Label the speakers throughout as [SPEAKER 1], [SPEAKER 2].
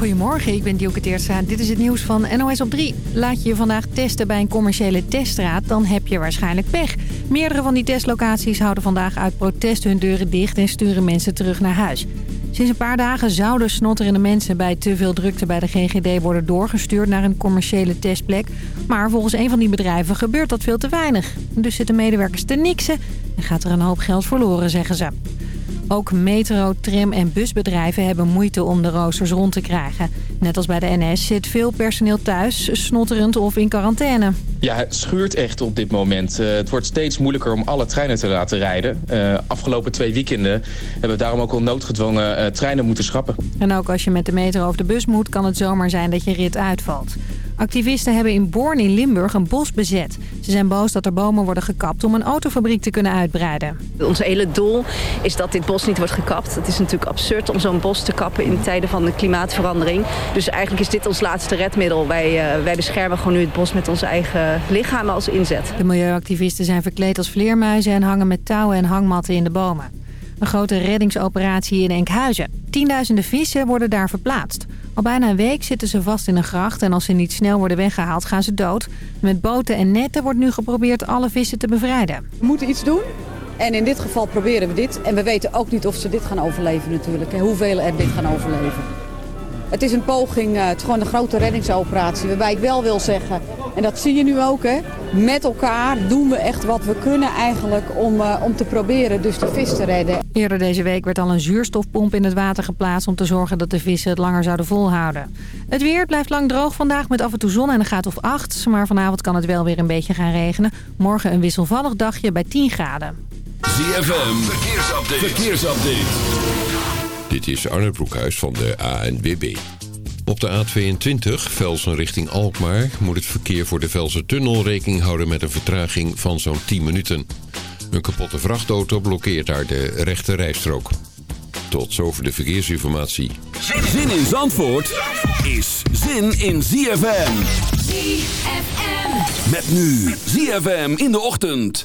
[SPEAKER 1] Goedemorgen, ik ben Dielke Teertstra. Dit is het nieuws van NOS op 3. Laat je je vandaag testen bij een commerciële teststraat, dan heb je waarschijnlijk pech. Meerdere van die testlocaties houden vandaag uit protest hun deuren dicht en sturen mensen terug naar huis. Sinds een paar dagen zouden snotterende mensen bij te veel drukte bij de GGD worden doorgestuurd naar een commerciële testplek. Maar volgens een van die bedrijven gebeurt dat veel te weinig. Dus zitten medewerkers te niksen en gaat er een hoop geld verloren, zeggen ze. Ook metro, tram en busbedrijven hebben moeite om de roosters rond te krijgen. Net als bij de NS zit veel personeel thuis, snotterend of in quarantaine.
[SPEAKER 2] Ja, het schuurt echt op dit moment. Uh, het wordt steeds moeilijker om alle treinen te laten rijden. Uh, afgelopen twee weekenden hebben we daarom ook al noodgedwongen uh, treinen moeten schrappen.
[SPEAKER 1] En ook als je met de metro of de bus moet, kan het zomaar zijn dat je rit uitvalt. Activisten hebben in Born in Limburg een bos bezet. Ze zijn boos dat er bomen worden gekapt om een autofabriek te kunnen uitbreiden.
[SPEAKER 3] Ons hele doel is dat dit bos niet wordt gekapt. Het is natuurlijk absurd om zo'n bos te kappen in tijden van de klimaatverandering. Dus eigenlijk is dit ons laatste redmiddel. Wij, uh, wij beschermen gewoon nu het bos met ons eigen lichaam als inzet.
[SPEAKER 1] De milieuactivisten zijn verkleed als vleermuizen en hangen met touwen en hangmatten in de bomen. Een grote reddingsoperatie in Enkhuizen. Tienduizenden vissen worden daar verplaatst. Al bijna een week zitten ze vast in een gracht en als ze niet snel worden weggehaald gaan ze dood. Met boten en netten wordt nu geprobeerd alle vissen te bevrijden.
[SPEAKER 4] We moeten iets doen en in dit geval proberen we dit. En we weten ook niet of ze dit gaan overleven natuurlijk. Hoeveel er dit gaan overleven. Het is een poging, het is gewoon een grote reddingsoperatie. Waarbij ik wel wil zeggen, en dat zie je nu ook, hè, met elkaar doen we echt wat we kunnen eigenlijk om, uh, om te proberen dus de vis te redden.
[SPEAKER 1] Eerder deze week werd al een zuurstofpomp in het water geplaatst om te zorgen dat de vissen het langer zouden volhouden. Het weer blijft lang droog vandaag met af en toe zon en een gaat of 8. Maar vanavond kan het wel weer een beetje gaan regenen. Morgen een wisselvallig dagje bij 10 graden.
[SPEAKER 5] ZFM, verkeersupdate. verkeersupdate. Dit is Arne Broekhuis van de ANWB. Op de A22, Velsen richting Alkmaar, moet het verkeer voor de Velsen Tunnel rekening houden met een vertraging van zo'n 10 minuten. Een kapotte vrachtauto blokkeert daar de rechte rijstrook. Tot zover de verkeersinformatie.
[SPEAKER 6] Zin in Zandvoort is zin in ZFM.
[SPEAKER 7] ZFM.
[SPEAKER 6] Met nu ZFM in de ochtend.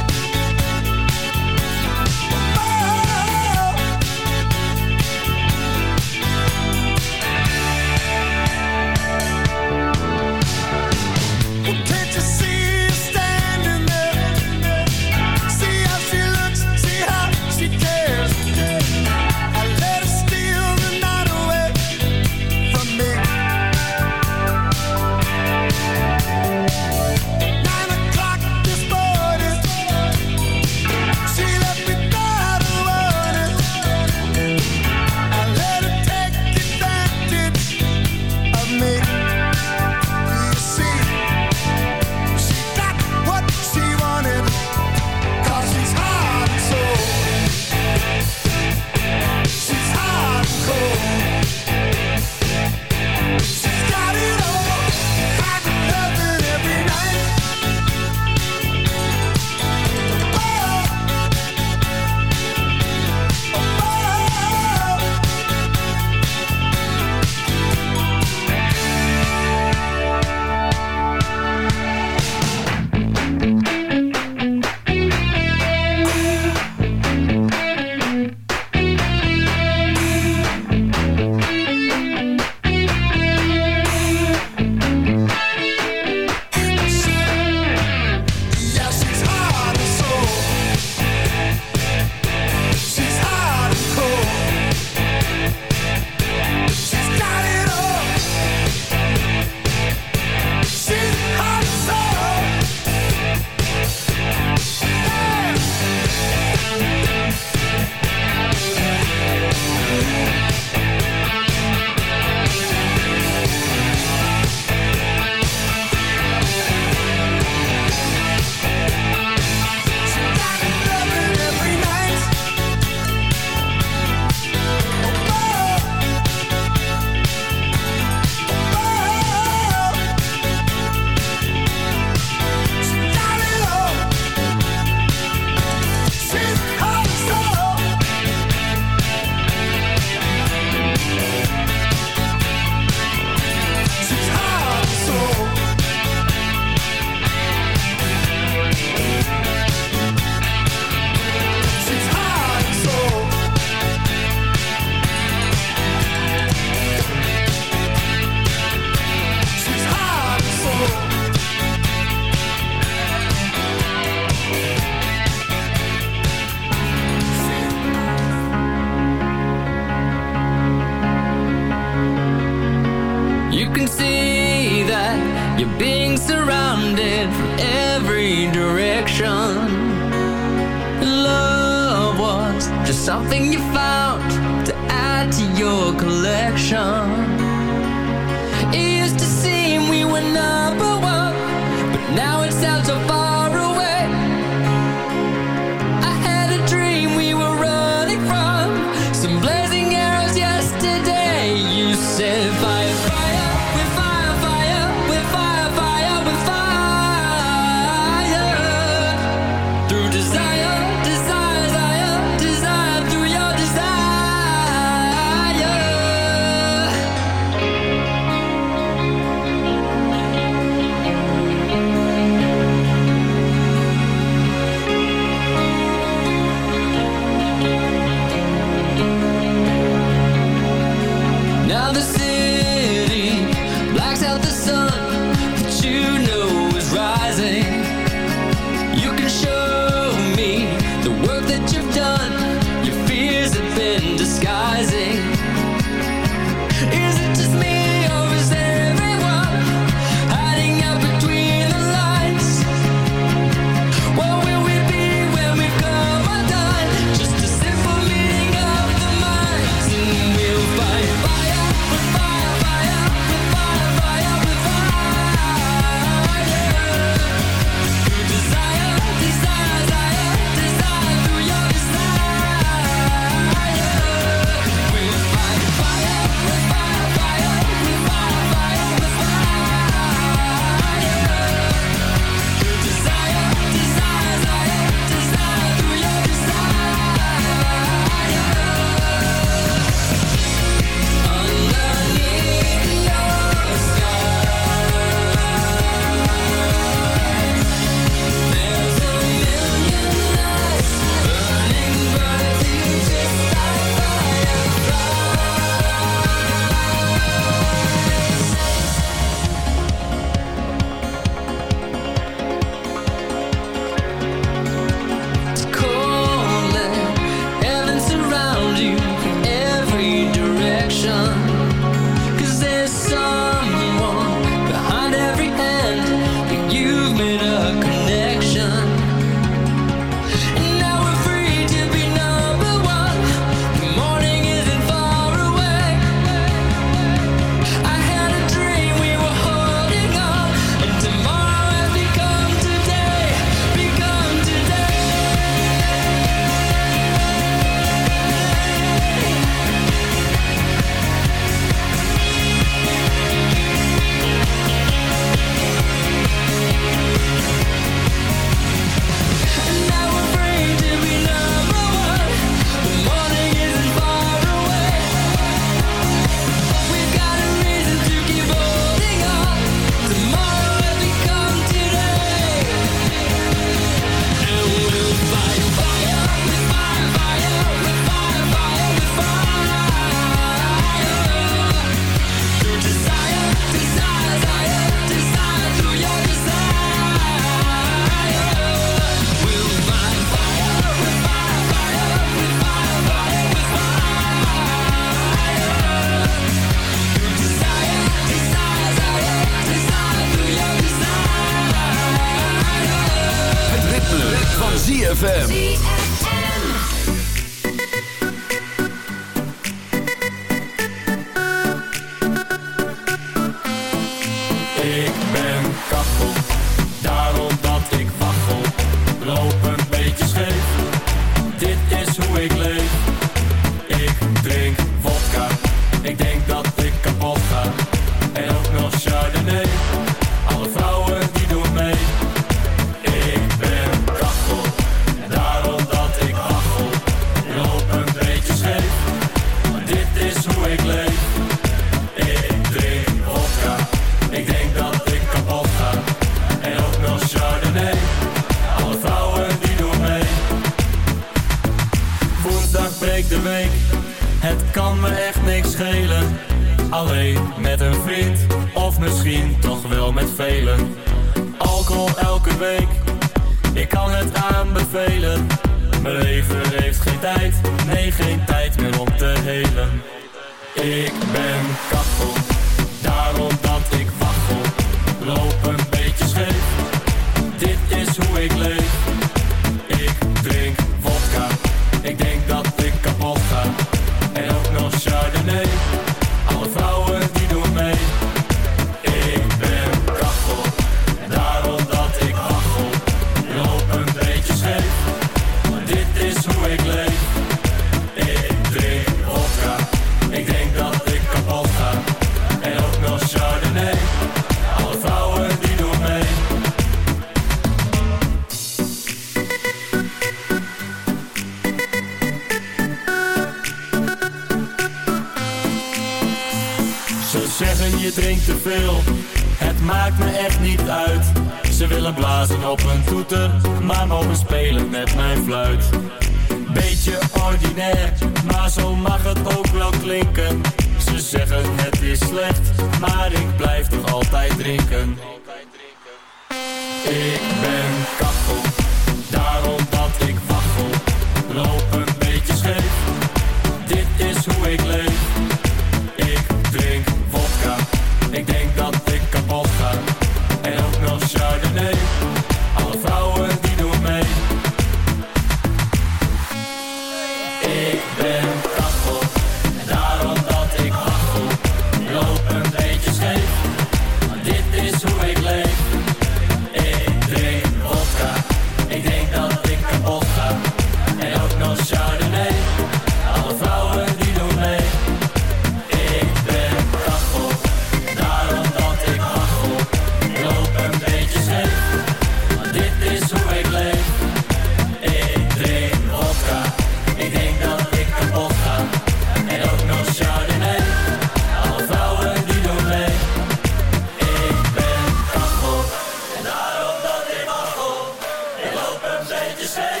[SPEAKER 8] je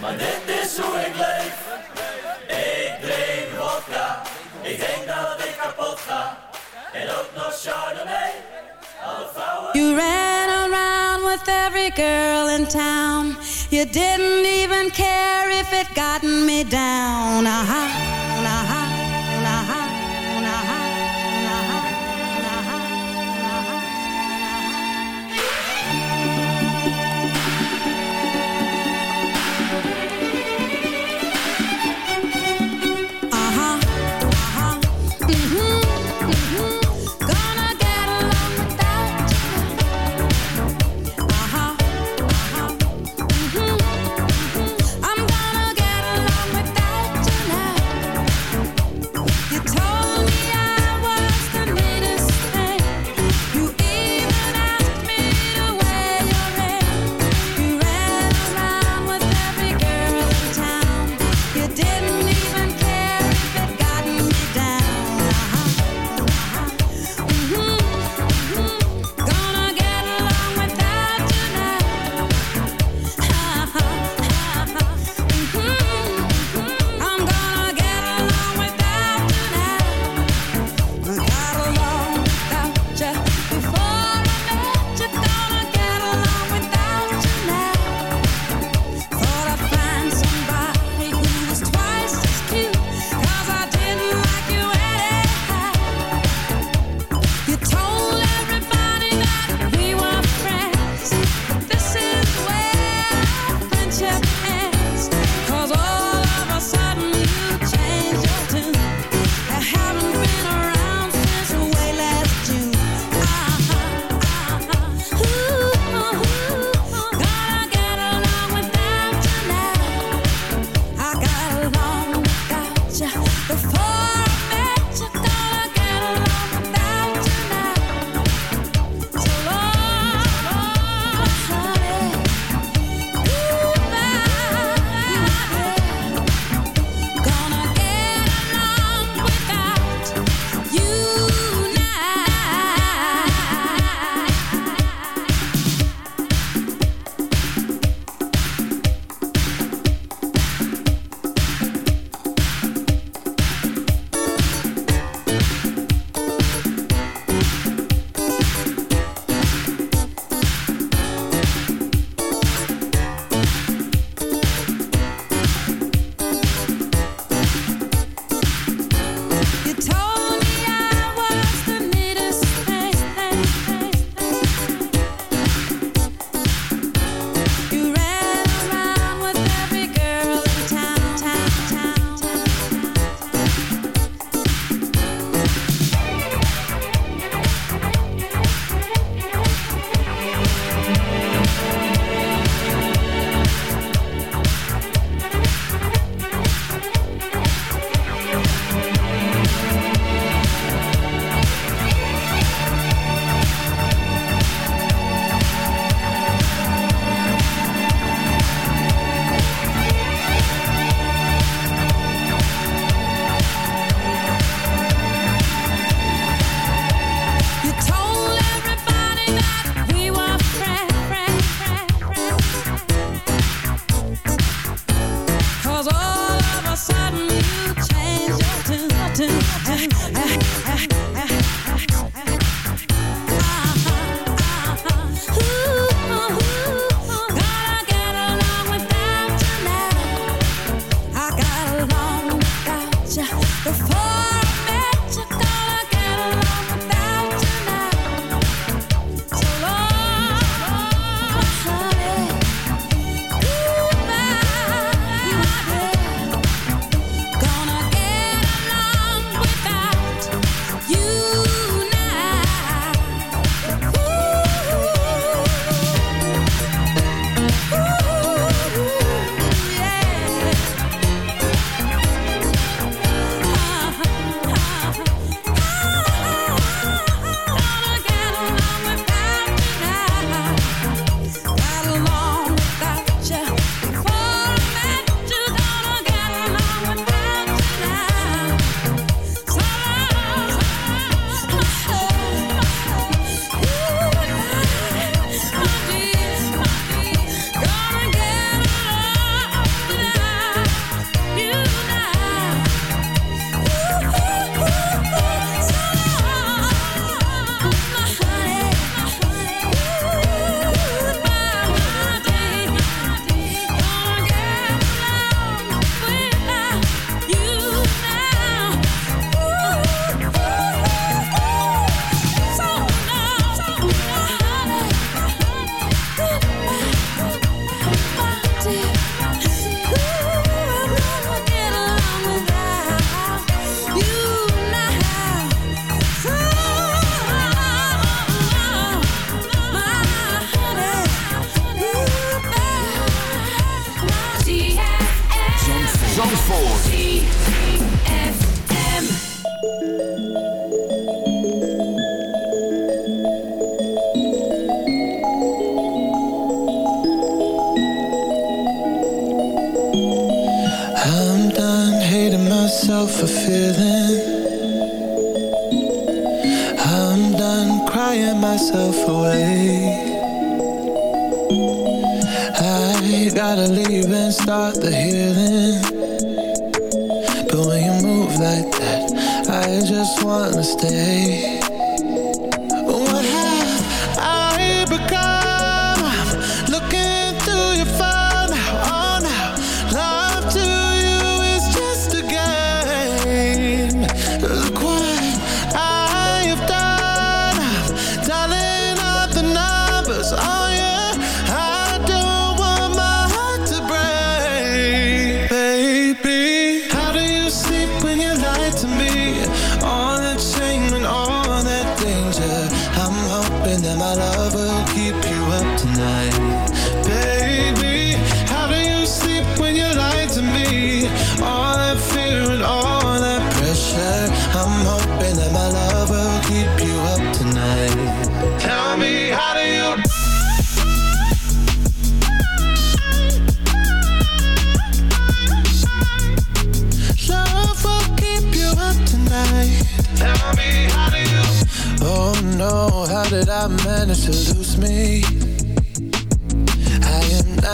[SPEAKER 8] maar dit is hoe ik leef. Ik drink vodka, ik denk dat ik kapot ga. En ook nog Chardonnay, alle vrouwen...
[SPEAKER 6] You ran around with every girl in town. You didn't even care if it gotten me down.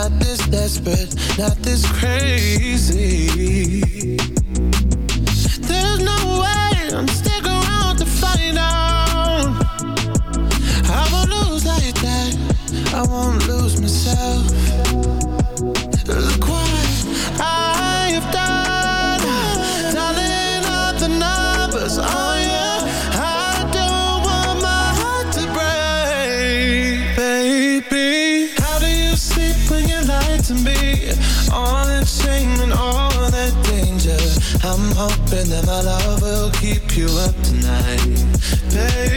[SPEAKER 9] Not this desperate, not this crazy. You up tonight, baby.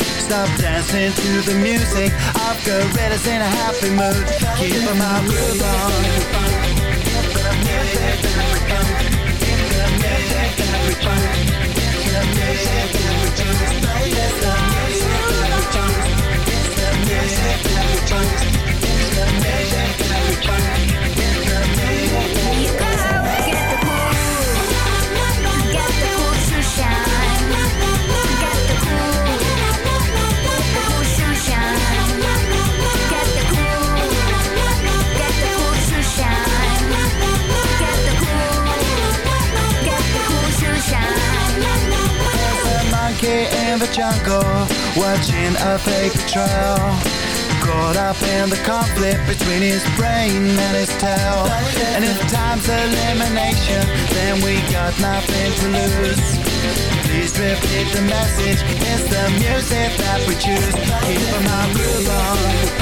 [SPEAKER 9] Stop dancing to the music. I've got gorillas in a happy mood. Keep my groove on. There's jungle watching a fake trail. Caught up in the conflict between his brain and his tail. And if time's elimination, then we got nothing to lose. Please repeat the message. It's the music that we choose. Keep my groove on.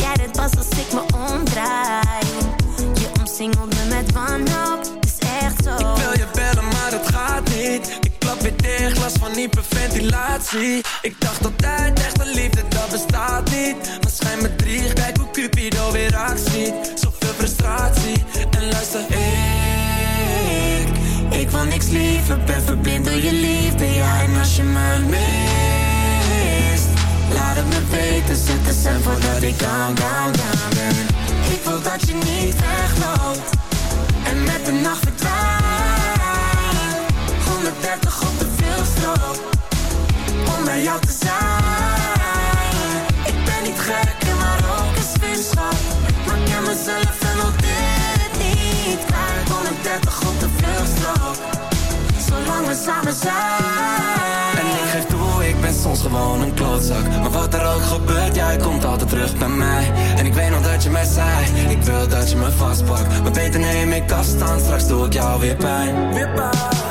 [SPEAKER 10] dicht, last van hyperventilatie. Ik dacht altijd, echte liefde, dat bestaat niet. Maar schijn me drie, kijk hoe Cupido weer actie. Zoveel frustratie, en luister, ik... Ik wil niks liever, ben verblind door je liefde, ja. En als je me mist, laat het me weten. Zet de stem voordat ik down, down, down ben. Ik wil dat je niet wegloopt en met de nacht verdwijnt. 130 op de om bij jou te zijn. Ik ben niet gek maar ook een vriendschap. Maar ik ken mezelf en wil dit niet kwijt. 130 op de veelstrook, zolang we samen zijn. En ik geef toe, ik ben soms gewoon een klootzak. Maar wat er ook gebeurt, jij komt altijd terug bij mij. En ik weet nog dat je mij zei, ik wil dat je me vastpakt. Maar beter neem ik afstand, straks doe ik jou weer pijn. Weer pijn.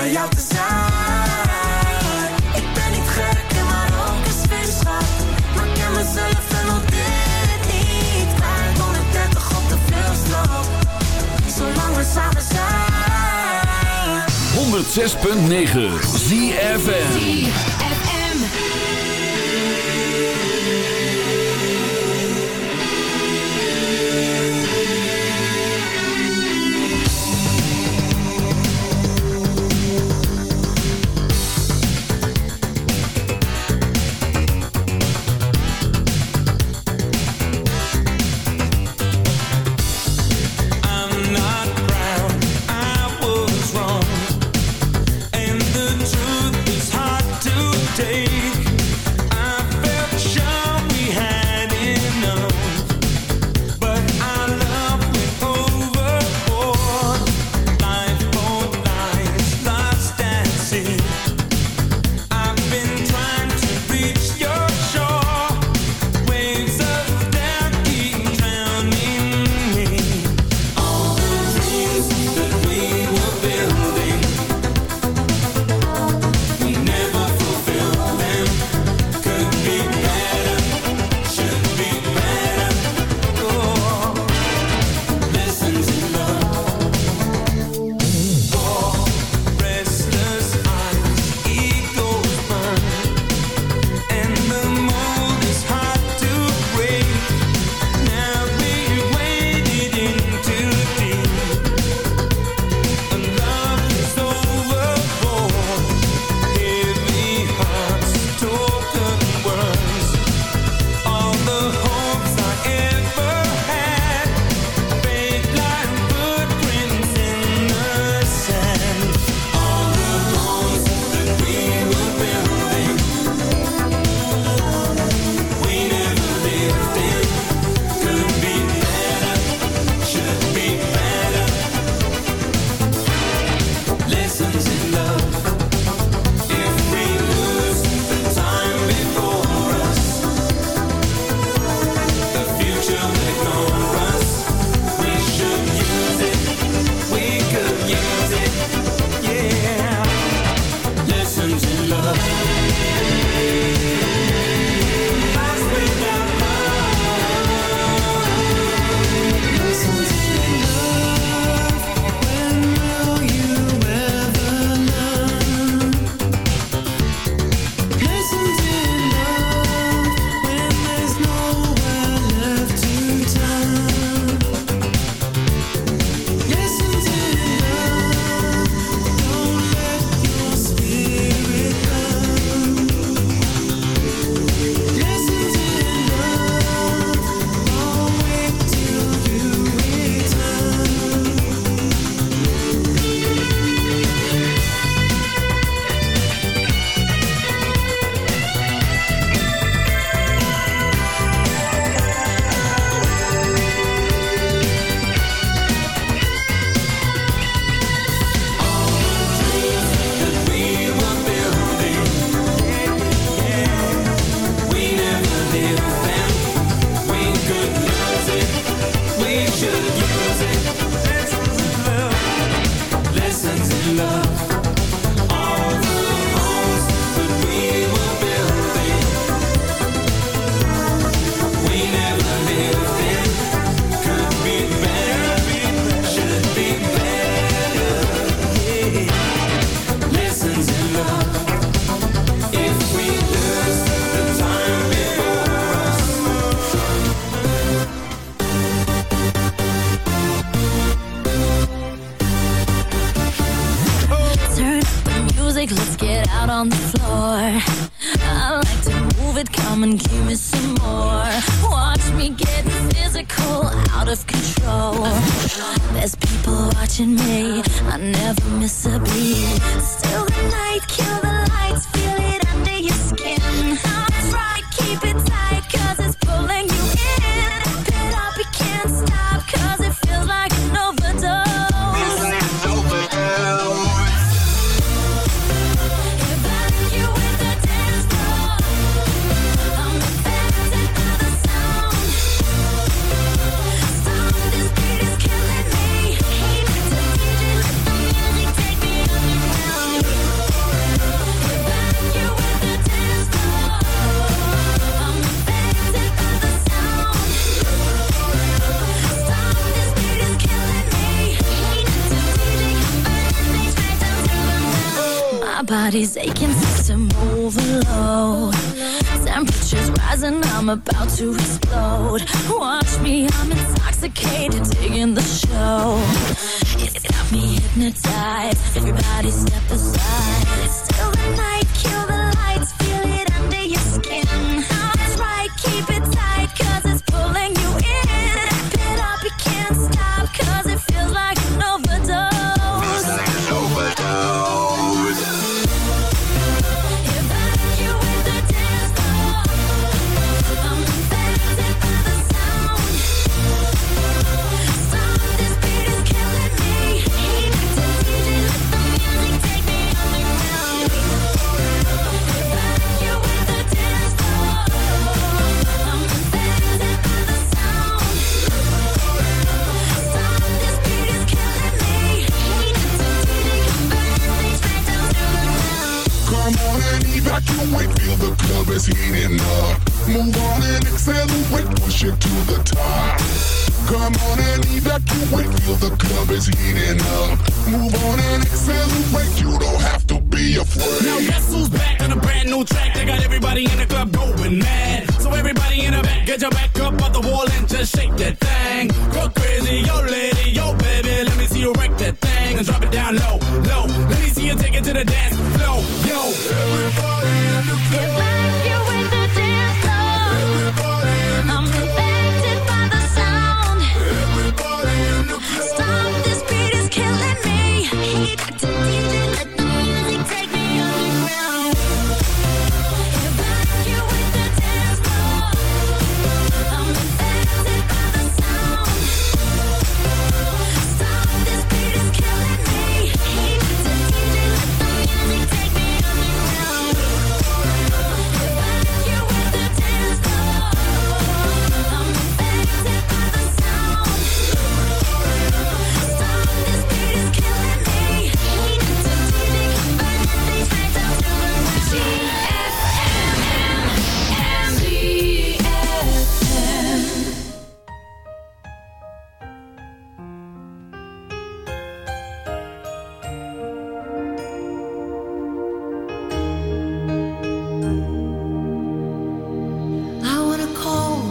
[SPEAKER 10] bij jou te zijn. Ik ben niet gek maar ook vriendschap. Maar ik mezelf en dit niet kwijt. 130 op de zolang we samen zijn.
[SPEAKER 11] 106.9 ZFM.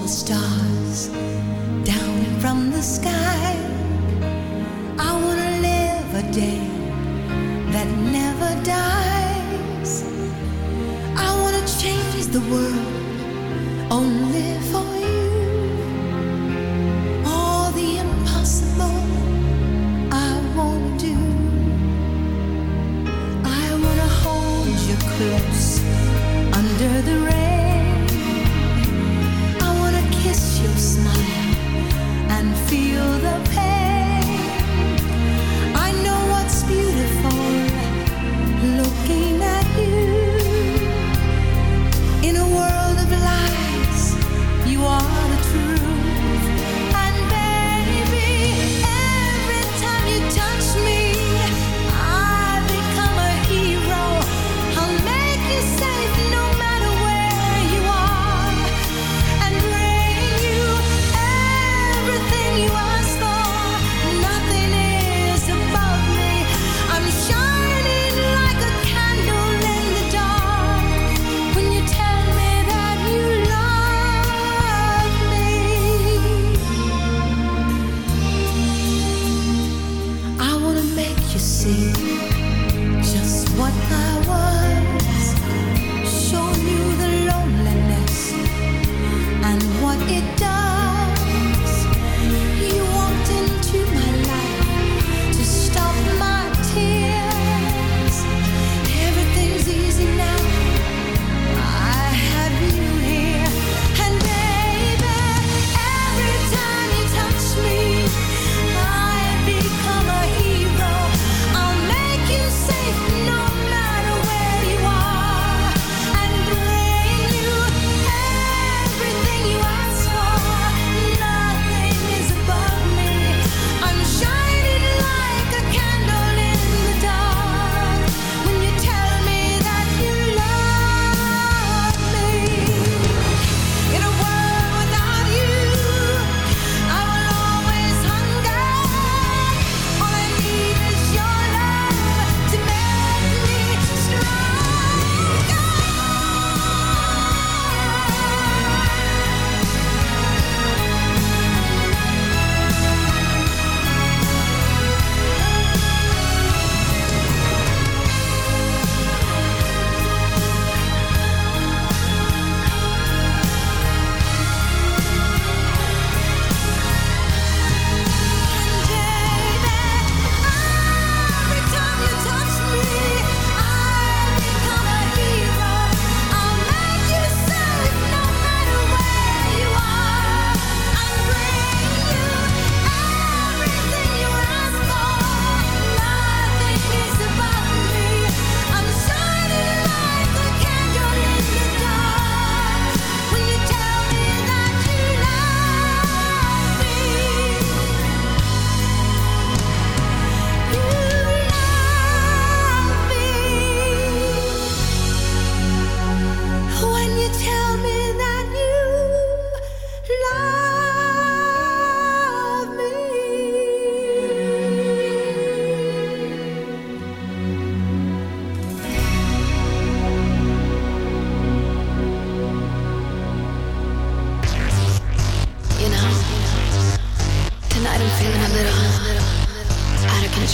[SPEAKER 6] stop.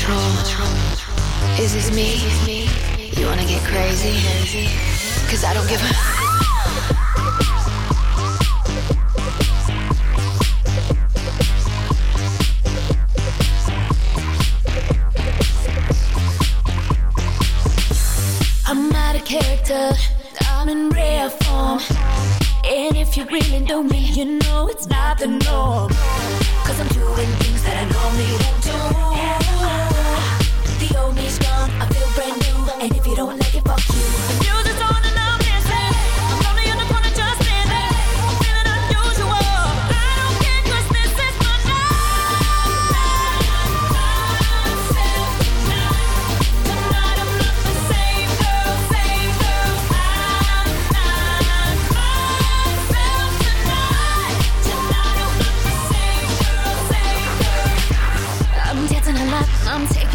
[SPEAKER 12] control. Is this me? You wanna get crazy? Cause I don't give a.
[SPEAKER 13] I'm out of character. I'm in rare form. And if you really know me, you know it's not the norm. Cause I'm doing things that I normally don't do old me strong. I feel brand new, and if you don't like it,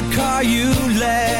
[SPEAKER 13] the
[SPEAKER 14] car you
[SPEAKER 11] left.